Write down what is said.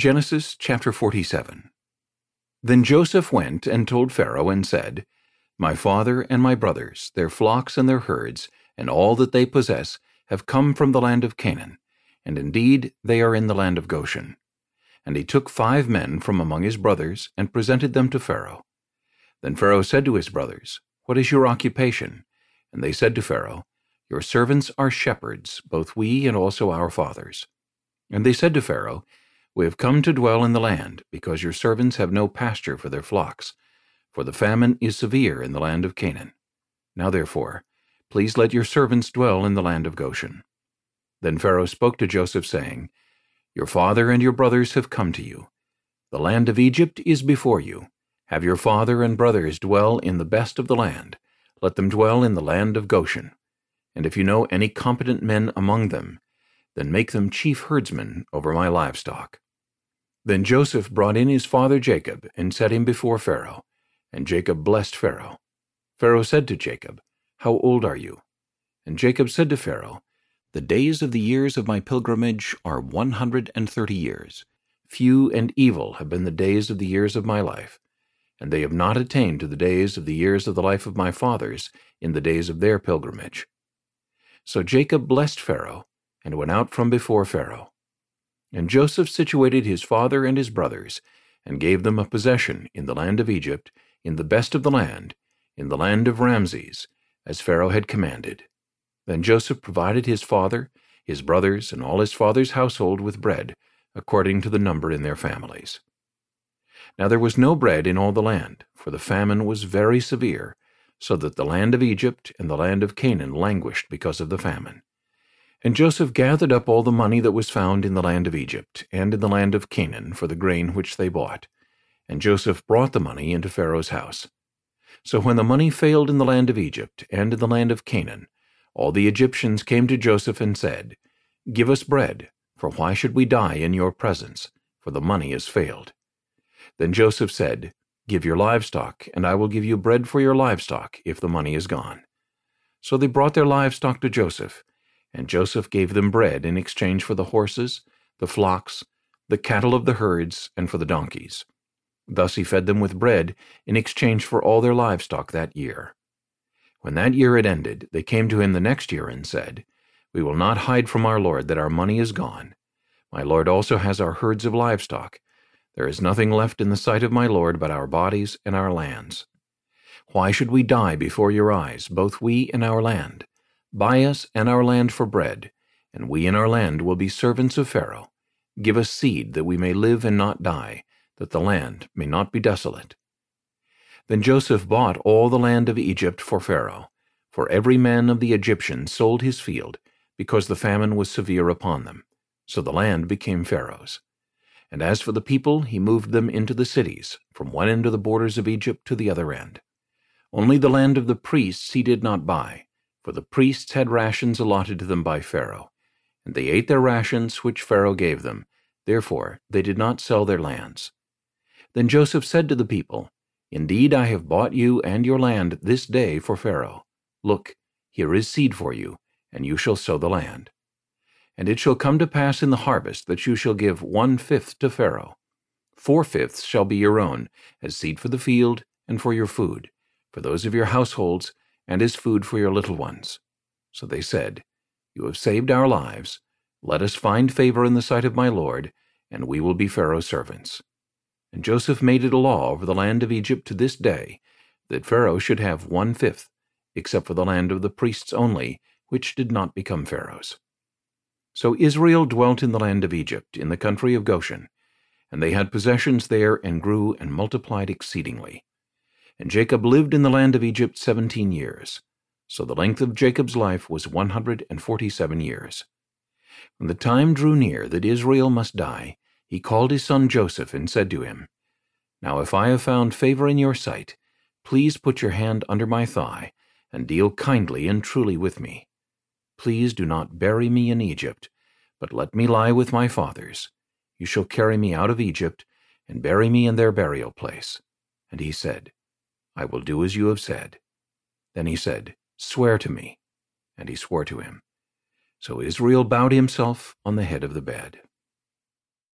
Genesis chapter 47 Then Joseph went and told Pharaoh and said, My father and my brothers, their flocks and their herds, and all that they possess, have come from the land of Canaan, and indeed they are in the land of Goshen. And he took five men from among his brothers, and presented them to Pharaoh. Then Pharaoh said to his brothers, What is your occupation? And they said to Pharaoh, Your servants are shepherds, both we and also our fathers. And they said to Pharaoh, We have come to dwell in the land, because your servants have no pasture for their flocks, for the famine is severe in the land of Canaan. Now therefore, please let your servants dwell in the land of Goshen. Then Pharaoh spoke to Joseph, saying, Your father and your brothers have come to you. The land of Egypt is before you. Have your father and brothers dwell in the best of the land. Let them dwell in the land of Goshen. And if you know any competent men among them, then make them chief herdsmen over my livestock. Then Joseph brought in his father Jacob, and set him before Pharaoh. And Jacob blessed Pharaoh. Pharaoh said to Jacob, How old are you? And Jacob said to Pharaoh, The days of the years of my pilgrimage are one hundred and thirty years. Few and evil have been the days of the years of my life, and they have not attained to the days of the years of the life of my fathers in the days of their pilgrimage. So Jacob blessed Pharaoh, and went out from before Pharaoh. And Joseph situated his father and his brothers, and gave them a possession in the land of Egypt, in the best of the land, in the land of Ramses, as Pharaoh had commanded. Then Joseph provided his father, his brothers, and all his father's household with bread, according to the number in their families. Now there was no bread in all the land, for the famine was very severe, so that the land of Egypt and the land of Canaan languished because of the famine. And Joseph gathered up all the money that was found in the land of Egypt, and in the land of Canaan, for the grain which they bought. And Joseph brought the money into Pharaoh's house. So when the money failed in the land of Egypt, and in the land of Canaan, all the Egyptians came to Joseph and said, Give us bread, for why should we die in your presence? For the money has failed. Then Joseph said, Give your livestock, and I will give you bread for your livestock, if the money is gone. So they brought their livestock to Joseph, and Joseph gave them bread in exchange for the horses, the flocks, the cattle of the herds, and for the donkeys. Thus he fed them with bread in exchange for all their livestock that year. When that year had ended, they came to him the next year and said, We will not hide from our Lord that our money is gone. My Lord also has our herds of livestock. There is nothing left in the sight of my Lord but our bodies and our lands. Why should we die before your eyes, both we and our land? Buy us and our land for bread, and we and our land will be servants of Pharaoh. Give us seed that we may live and not die, that the land may not be desolate. Then Joseph bought all the land of Egypt for Pharaoh, for every man of the Egyptians sold his field, because the famine was severe upon them. So the land became Pharaoh's. And as for the people, he moved them into the cities, from one end of the borders of Egypt to the other end. Only the land of the priests he did not buy, for the priests had rations allotted to them by Pharaoh, and they ate their rations which Pharaoh gave them, therefore they did not sell their lands. Then Joseph said to the people, Indeed I have bought you and your land this day for Pharaoh. Look, here is seed for you, and you shall sow the land. And it shall come to pass in the harvest that you shall give one-fifth to Pharaoh. Four-fifths shall be your own, as seed for the field and for your food, for those of your households, and as food for your little ones. So they said, You have saved our lives. Let us find favor in the sight of my Lord, and we will be Pharaoh's servants. And Joseph made it a law over the land of Egypt to this day, that Pharaoh should have one-fifth, except for the land of the priests only, which did not become Pharaoh's. So Israel dwelt in the land of Egypt, in the country of Goshen, and they had possessions there, and grew and multiplied exceedingly. And Jacob lived in the land of Egypt seventeen years. So the length of Jacob's life was one hundred and forty-seven years. When the time drew near that Israel must die, he called his son Joseph and said to him, Now if I have found favor in your sight, please put your hand under my thigh, and deal kindly and truly with me. Please do not bury me in Egypt, but let me lie with my fathers. You shall carry me out of Egypt, and bury me in their burial place. And he said, I will do as you have said. Then he said, Swear to me. And he swore to him. So Israel bowed himself on the head of the bed.